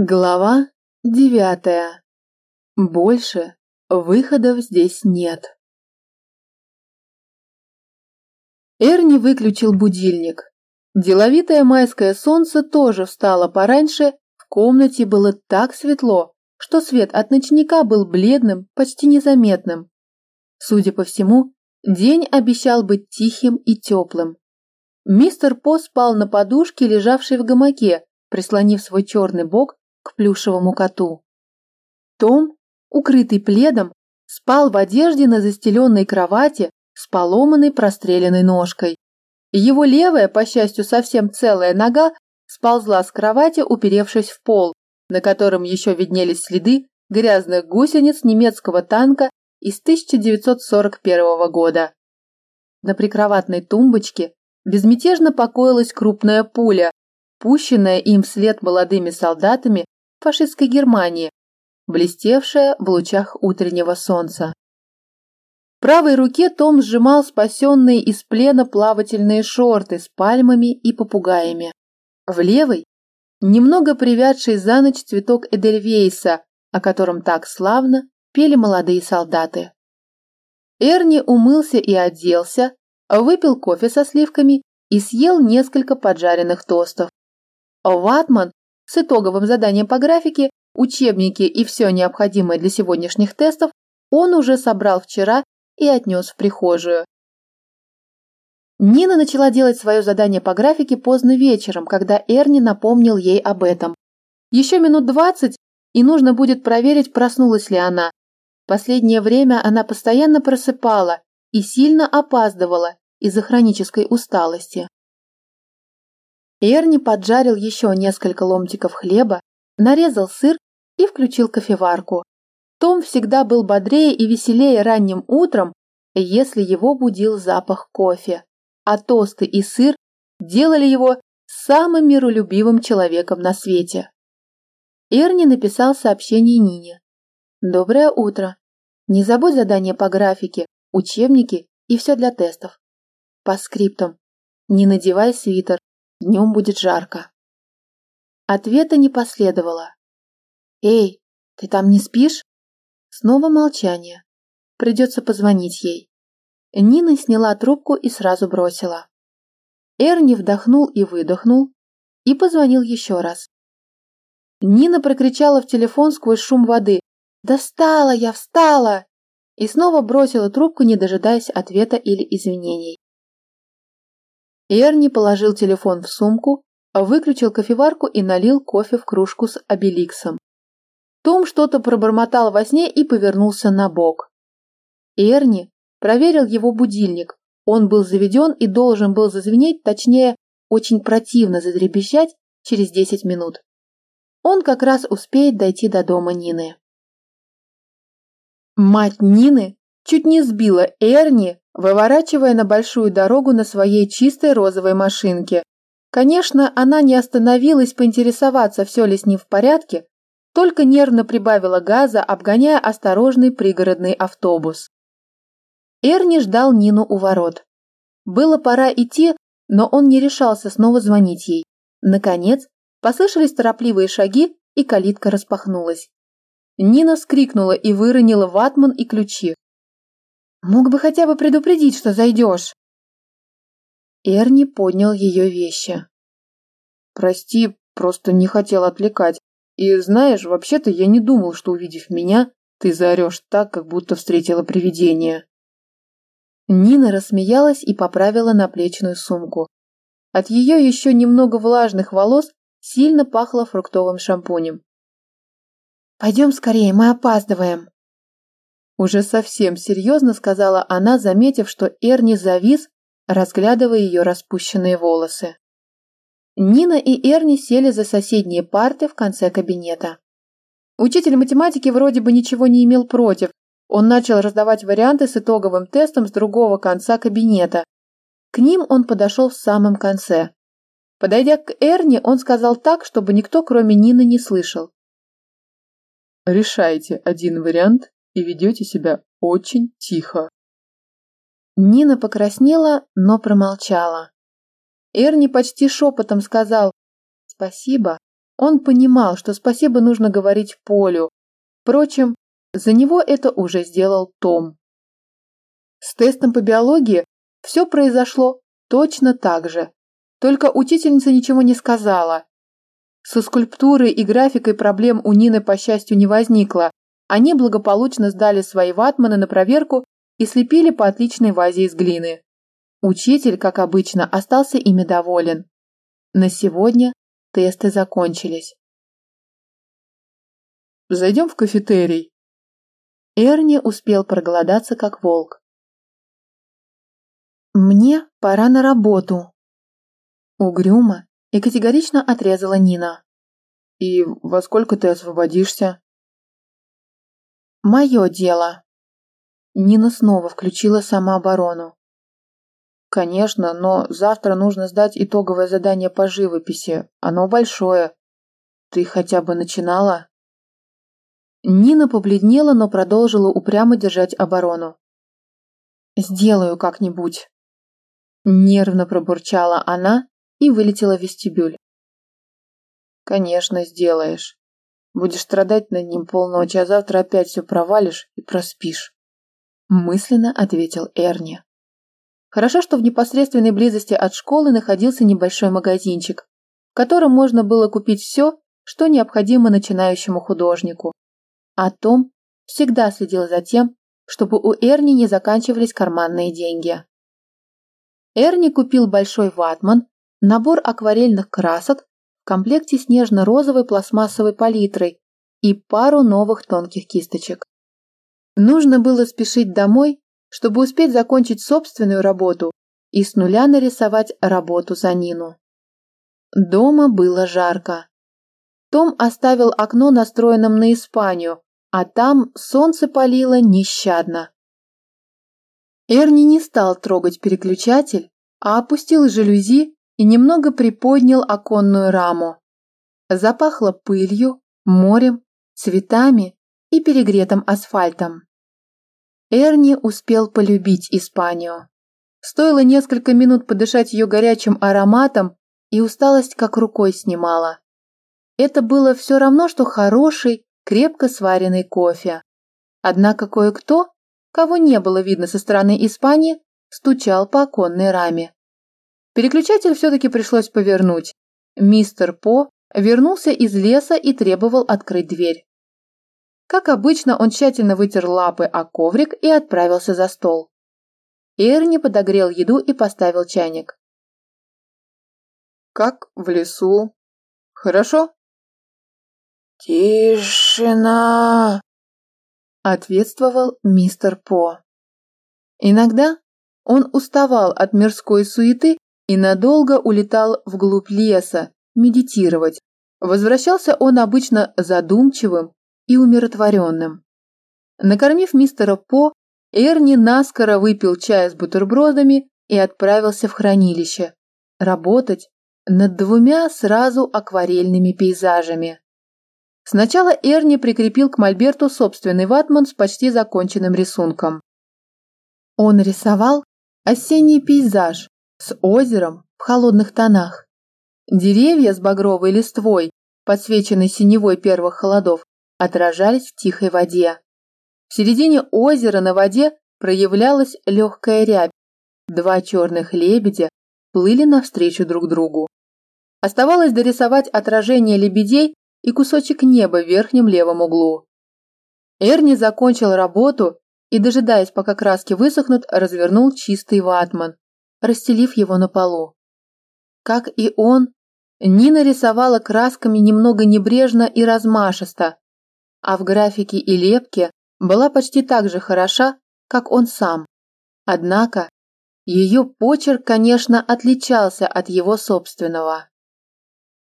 Глава девятая. Больше выходов здесь нет. Эрни выключил будильник. Деловитое майское солнце тоже встало пораньше, в комнате было так светло, что свет от ночника был бледным, почти незаметным. Судя по всему, день обещал быть тихим и теплым. Мистер По спал на подушке, лежавшей в гамаке, прислонив свой черный бок к плюшевому коту. Том, укрытый пледом, спал в одежде на застеленной кровати с поломанной простреленной ножкой. Его левая, по счастью, совсем целая нога сползла с кровати, уперевшись в пол, на котором еще виднелись следы грязных гусениц немецкого танка из 1941 года. На прикроватной тумбочке безмятежно покоилась крупная пуля, пущенная им вслед молодыми солдатами фашистской Германии, блестевшая в лучах утреннего солнца. В правой руке Том сжимал спасенные из плена плавательные шорты с пальмами и попугаями. В левой – немного привядший за ночь цветок Эдельвейса, о котором так славно пели молодые солдаты. Эрни умылся и оделся, выпил кофе со сливками и съел несколько поджаренных тостов. Ватман с итоговым заданием по графике, учебники и все необходимое для сегодняшних тестов он уже собрал вчера и отнес в прихожую. Нина начала делать свое задание по графике поздно вечером, когда Эрни напомнил ей об этом. Еще минут двадцать, и нужно будет проверить, проснулась ли она. Последнее время она постоянно просыпала и сильно опаздывала из-за хронической усталости. Эрни поджарил еще несколько ломтиков хлеба, нарезал сыр и включил кофеварку. Том всегда был бодрее и веселее ранним утром, если его будил запах кофе, а тосты и сыр делали его самым миролюбивым человеком на свете. Эрни написал сообщение Нине. «Доброе утро. Не забудь задание по графике, учебники и все для тестов. По скриптам. Не надевай свитер, Днем будет жарко. Ответа не последовало. «Эй, ты там не спишь?» Снова молчание. Придется позвонить ей. Нина сняла трубку и сразу бросила. Эрни вдохнул и выдохнул и позвонил еще раз. Нина прокричала в телефон сквозь шум воды. «Да встала я, встала!» И снова бросила трубку, не дожидаясь ответа или извинений. Эрни положил телефон в сумку, выключил кофеварку и налил кофе в кружку с обеликсом. Том что-то пробормотал во сне и повернулся на бок. Эрни проверил его будильник. Он был заведен и должен был зазвенеть, точнее, очень противно задребезжать через 10 минут. Он как раз успеет дойти до дома Нины. Мать Нины чуть не сбила Эрни выворачивая на большую дорогу на своей чистой розовой машинке. Конечно, она не остановилась поинтересоваться, все ли с ним в порядке, только нервно прибавила газа, обгоняя осторожный пригородный автобус. Эрни ждал Нину у ворот. Было пора идти, но он не решался снова звонить ей. Наконец, послышались торопливые шаги, и калитка распахнулась. Нина вскрикнула и выронила ватман и ключи. Мог бы хотя бы предупредить, что зайдешь. Эрни поднял ее вещи. Прости, просто не хотел отвлекать. И знаешь, вообще-то я не думал, что увидев меня, ты заорешь так, как будто встретила привидение. Нина рассмеялась и поправила наплечную сумку. От ее еще немного влажных волос сильно пахло фруктовым шампунем. «Пойдем скорее, мы опаздываем», уже совсем серьезно сказала она, заметив, что Эрни завис, разглядывая ее распущенные волосы. Нина и Эрни сели за соседние парты в конце кабинета. Учитель математики вроде бы ничего не имел против. Он начал раздавать варианты с итоговым тестом с другого конца кабинета. К ним он подошел в самом конце. Подойдя к Эрни, он сказал так, чтобы никто, кроме Нины, не слышал. Решайте один вариант и ведете себя очень тихо. Нина покраснела, но промолчала. Эрни почти шепотом сказал «Спасибо», Он понимал, что спасибо нужно говорить Полю. Впрочем, за него это уже сделал Том. С тестом по биологии все произошло точно так же, только учительница ничего не сказала. Со скульптурой и графикой проблем у Нины, по счастью, не возникло. Они благополучно сдали свои ватманы на проверку и слепили по отличной вазе из глины. Учитель, как обычно, остался ими доволен. На сегодня тесты закончились. Зайдем в кафетерий. Эрни успел проголодаться, как волк. «Мне пора на работу», — угрюмо и категорично отрезала Нина. «И во сколько ты освободишься?» «Мое дело». Нина снова включила самооборону. «Конечно, но завтра нужно сдать итоговое задание по живописи. Оно большое. Ты хотя бы начинала?» Нина побледнела, но продолжила упрямо держать оборону. «Сделаю как-нибудь». Нервно пробурчала она и вылетела в вестибюль. «Конечно, сделаешь. Будешь страдать над ним полночи, а завтра опять все провалишь и проспишь», мысленно ответил Эрни. Хорошо, что в непосредственной близости от школы находился небольшой магазинчик, в котором можно было купить все, что необходимо начинающему художнику. А Том всегда следил за тем, чтобы у Эрни не заканчивались карманные деньги. Эрни купил большой ватман, набор акварельных красок комплекте с нежно-розовой пластмассовой палитрой и пару новых тонких кисточек. Нужно было спешить домой, чтобы успеть закончить собственную работу и с нуля нарисовать работу за Нину. Дома было жарко. Том оставил окно настроенным на Испанию, а там солнце палило нещадно. Эрни не стал трогать переключатель, а опустил жалюзи и немного приподнял оконную раму. Запахло пылью, морем, цветами и перегретым асфальтом. Эрни успел полюбить Испанию. Стоило несколько минут подышать ее горячим ароматом, и усталость как рукой снимала. Это было все равно, что хороший, крепко сваренный кофе. Однако кое-кто, кого не было видно со стороны Испании, стучал по оконной раме. Переключатель все-таки пришлось повернуть. Мистер По вернулся из леса и требовал открыть дверь. Как обычно, он тщательно вытер лапы о коврик и отправился за стол. Эрни подогрел еду и поставил чайник. «Как в лесу? Хорошо?» «Тишина!» – ответствовал мистер По. Иногда он уставал от мирской суеты и надолго улетал вглубь леса медитировать. Возвращался он обычно задумчивым и умиротворенным. Накормив мистера По, Эрни наскоро выпил чай с бутербродами и отправился в хранилище работать над двумя сразу акварельными пейзажами. Сначала Эрни прикрепил к мольберту собственный ватман с почти законченным рисунком. Он рисовал осенний пейзаж с озером в холодных тонах. Деревья с багровой листвой, подсвеченной синевой первых холодов, отражались в тихой воде. В середине озера на воде проявлялась легкая рябь. Два черных лебедя плыли навстречу друг другу. Оставалось дорисовать отражение лебедей и кусочек неба в верхнем левом углу. Эрни закончил работу и, дожидаясь, пока краски высохнут, развернул чистый ватман, расстелив его на полу. Как и он, Нина рисовала красками немного небрежно и размашисто, а в графике и лепке была почти так же хороша, как он сам. Однако ее почерк, конечно, отличался от его собственного.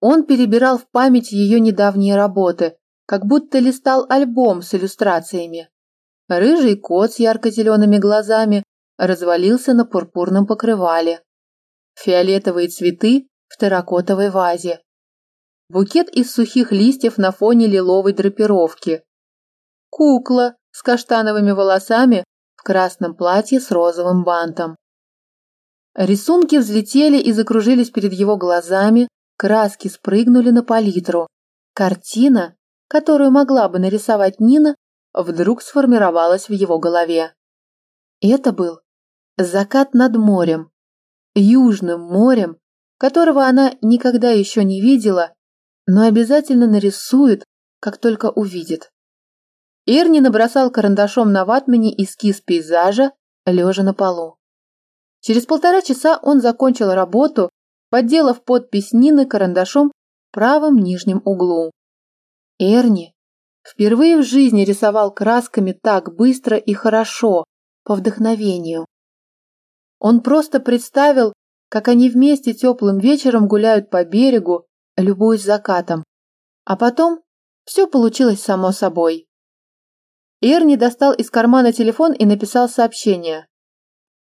Он перебирал в память ее недавние работы, как будто листал альбом с иллюстрациями. Рыжий кот с ярко-зелеными глазами развалился на пурпурном покрывале. Фиолетовые цветы в терракотовой вазе. Букет из сухих листьев на фоне лиловой драпировки. Кукла с каштановыми волосами в красном платье с розовым бантом. Рисунки взлетели и закружились перед его глазами, Краски спрыгнули на палитру, Картина, которую могла бы нарисовать Нина, вдруг сформировалась в его голове. Это был закат над морем, южным морем, которого она никогда еще не видела, но обязательно нарисует, как только увидит. Эрни набросал карандашом на ватмане эскиз пейзажа, лежа на полу. Через полтора часа он закончил работу, подделав подпись Нины карандашом в правом нижнем углу. Эрни впервые в жизни рисовал красками так быстро и хорошо, по вдохновению. Он просто представил, как они вместе теплым вечером гуляют по берегу, любуясь закатом. А потом все получилось само собой. Эрни достал из кармана телефон и написал сообщение.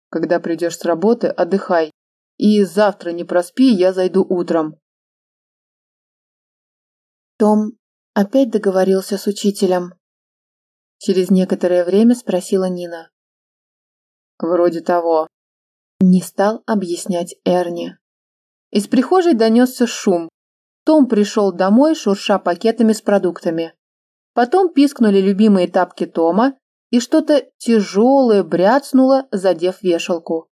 «Когда придешь с работы, отдыхай. И завтра не проспи, я зайду утром». Том опять договорился с учителем. Через некоторое время спросила Нина. Вроде того. Не стал объяснять Эрни. Из прихожей донесся шум. Том пришел домой, шурша пакетами с продуктами. Потом пискнули любимые тапки Тома, и что-то тяжелое бряцнуло, задев вешалку.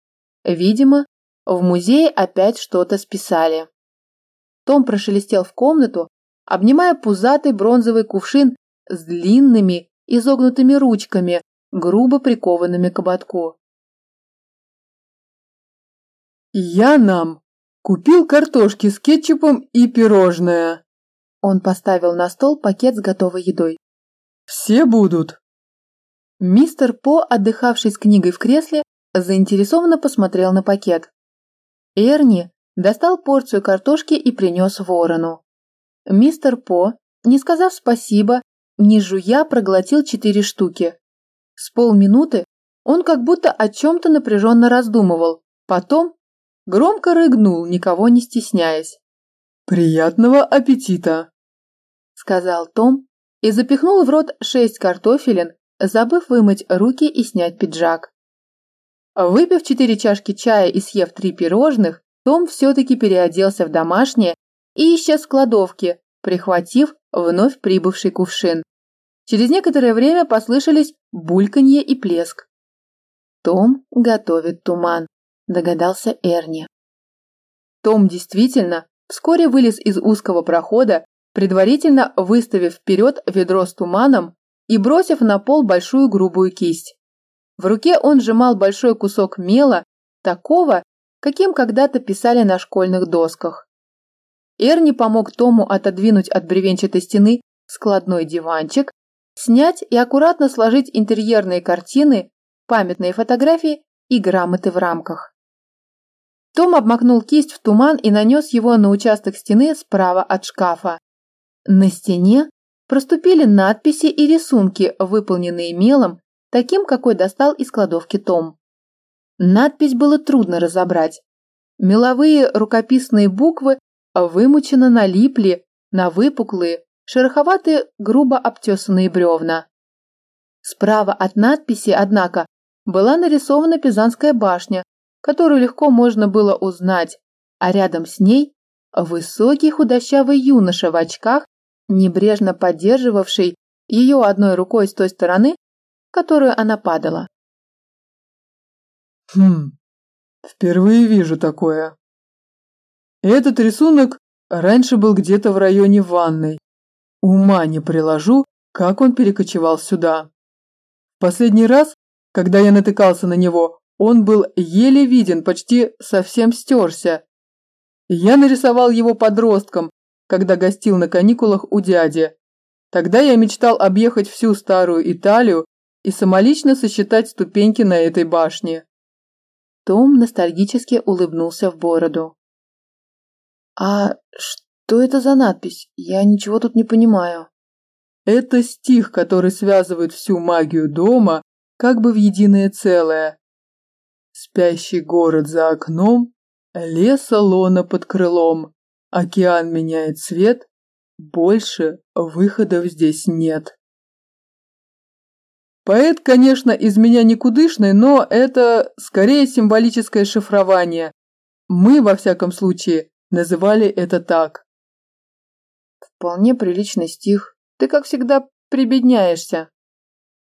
Видимо, в музее опять что-то списали. Том прошелестел в комнату, обнимая пузатый бронзовый кувшин с длинными изогнутыми ручками, грубо прикованными к ободку. «Я нам купил картошки с кетчупом и пирожное». Он поставил на стол пакет с готовой едой. «Все будут». Мистер По, отдыхавший с книгой в кресле, заинтересованно посмотрел на пакет. Эрни достал порцию картошки и принес ворону. Мистер По, не сказав спасибо, не жуя, проглотил четыре штуки. С полминуты он как будто о чем-то напряженно раздумывал, потом Громко рыгнул, никого не стесняясь. «Приятного аппетита!» Сказал Том и запихнул в рот шесть картофелин, забыв вымыть руки и снять пиджак. Выпив четыре чашки чая и съев три пирожных, том все-таки переоделся в домашнее и исчез в кладовке, прихватив вновь прибывший кувшин. Через некоторое время послышались бульканье и плеск. Том готовит туман догадался Эрни. Том действительно вскоре вылез из узкого прохода, предварительно выставив вперед ведро с туманом и бросив на пол большую грубую кисть. В руке он сжимал большой кусок мела, такого, каким когда-то писали на школьных досках. Эрни помог Тому отодвинуть от бревенчатой стены складной диванчик, снять и аккуратно сложить интерьерные картины, памятные фотографии и грамоты в рамках. Том обмакнул кисть в туман и нанес его на участок стены справа от шкафа. На стене проступили надписи и рисунки, выполненные мелом, таким, какой достал из кладовки Том. Надпись было трудно разобрать. Меловые рукописные буквы вымученно налипли на выпуклые, шероховатые, грубо обтесанные бревна. Справа от надписи, однако, была нарисована Пизанская башня которую легко можно было узнать, а рядом с ней высокий худощавый юноша в очках, небрежно поддерживавший ее одной рукой с той стороны, в которую она падала. Хм, впервые вижу такое. Этот рисунок раньше был где-то в районе ванной. Ума не приложу, как он перекочевал сюда. Последний раз, когда я натыкался на него, он был еле виден, почти совсем стерся. Я нарисовал его подростком, когда гостил на каникулах у дяди. Тогда я мечтал объехать всю старую Италию и самолично сосчитать ступеньки на этой башне. Том ностальгически улыбнулся в бороду. «А что это за надпись? Я ничего тут не понимаю». Это стих, который связывает всю магию дома как бы в единое целое. Спящий город за окном, лес лона под крылом, океан меняет цвет, больше выходов здесь нет. Поэт, конечно, из меня никудышный, но это скорее символическое шифрование. Мы, во всяком случае, называли это так. вполне приличный стих. Ты, как всегда, прибедняешься.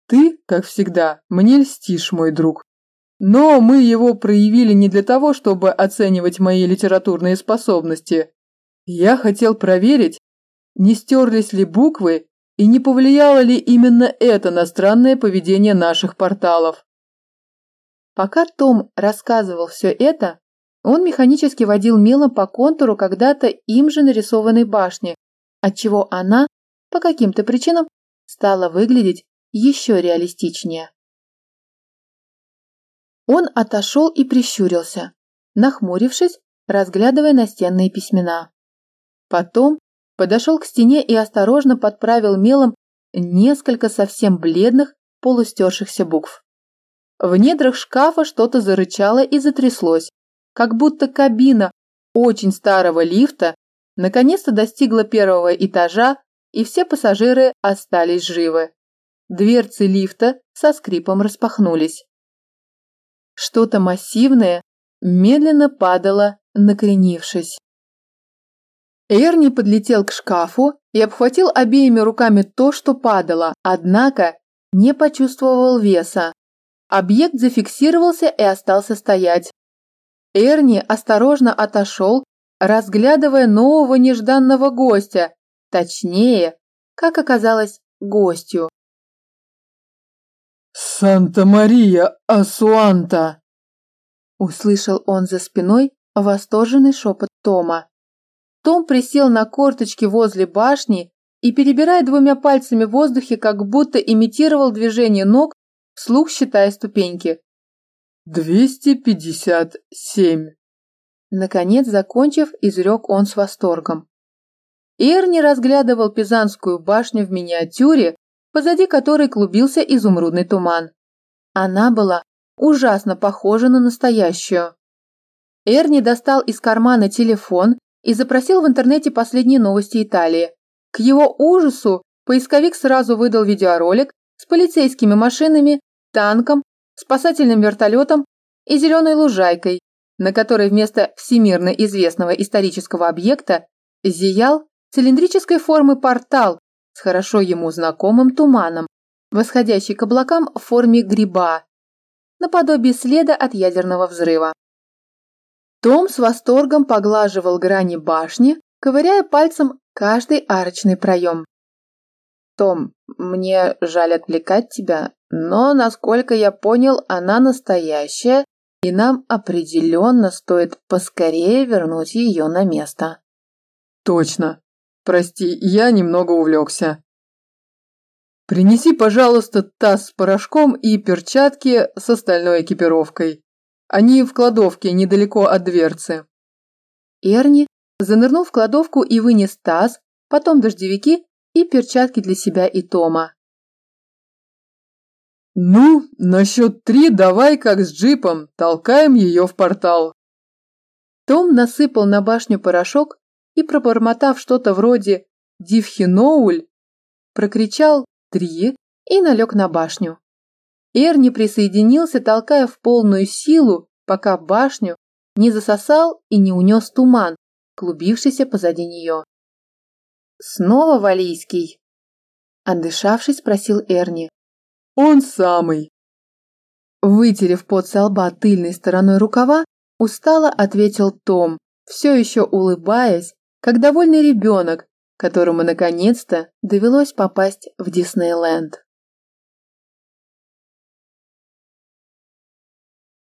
Ты, как всегда, мне льстишь, мой друг. Но мы его проявили не для того, чтобы оценивать мои литературные способности. Я хотел проверить, не стерлись ли буквы и не повлияло ли именно это на странное поведение наших порталов. Пока Том рассказывал все это, он механически водил мелом по контуру когда-то им же нарисованной башни, отчего она, по каким-то причинам, стала выглядеть еще реалистичнее. Он отошел и прищурился, нахмурившись, разглядывая настенные письмена. Потом подошел к стене и осторожно подправил мелом несколько совсем бледных, полустершихся букв. В недрах шкафа что-то зарычало и затряслось, как будто кабина очень старого лифта наконец-то достигла первого этажа, и все пассажиры остались живы. Дверцы лифта со скрипом распахнулись. Что-то массивное медленно падало, накренившись. Эрни подлетел к шкафу и обхватил обеими руками то, что падало, однако не почувствовал веса. Объект зафиксировался и остался стоять. Эрни осторожно отошел, разглядывая нового нежданного гостя, точнее, как оказалось, гостью. «Санта-Мария Асуанта!» Услышал он за спиной восторженный шепот Тома. Том присел на корточки возле башни и, перебирая двумя пальцами в воздухе, как будто имитировал движение ног, вслух считая ступеньки. «Двести пятьдесят семь!» Наконец, закончив, изрек он с восторгом. Эрни разглядывал Пизанскую башню в миниатюре, позади которой клубился изумрудный туман. Она была ужасно похожа на настоящую. Эрни достал из кармана телефон и запросил в интернете последние новости Италии. К его ужасу поисковик сразу выдал видеоролик с полицейскими машинами, танком, спасательным вертолетом и зеленой лужайкой, на которой вместо всемирно известного исторического объекта зиял цилиндрической формы портал с хорошо ему знакомым туманом, восходящий к облакам в форме гриба, наподобие следа от ядерного взрыва. Том с восторгом поглаживал грани башни, ковыряя пальцем каждый арочный проем. «Том, мне жаль отвлекать тебя, но, насколько я понял, она настоящая, и нам определенно стоит поскорее вернуть ее на место». «Точно. Прости, я немного увлекся. Принеси, пожалуйста, таз с порошком и перчатки с остальной экипировкой. Они в кладовке недалеко от дверцы. Эрни занырнул в кладовку и вынес таз, потом дождевики и перчатки для себя и Тома. «Ну, на счет три давай как с джипом, толкаем ее в портал». Том насыпал на башню порошок и, пробормотав что-то вроде «Дивхиноуль», прокричал «три» и налег на башню. Эрни присоединился, толкая в полную силу, пока башню не засосал и не унес туман, клубившийся позади нее. «Снова Валийский?» Отдышавшись, спросил Эрни. «Он самый!» Вытерев пот со лба тыльной стороной рукава, устало ответил Том, все еще улыбаясь как довольный ребенок, которому наконец-то довелось попасть в Диснейленд.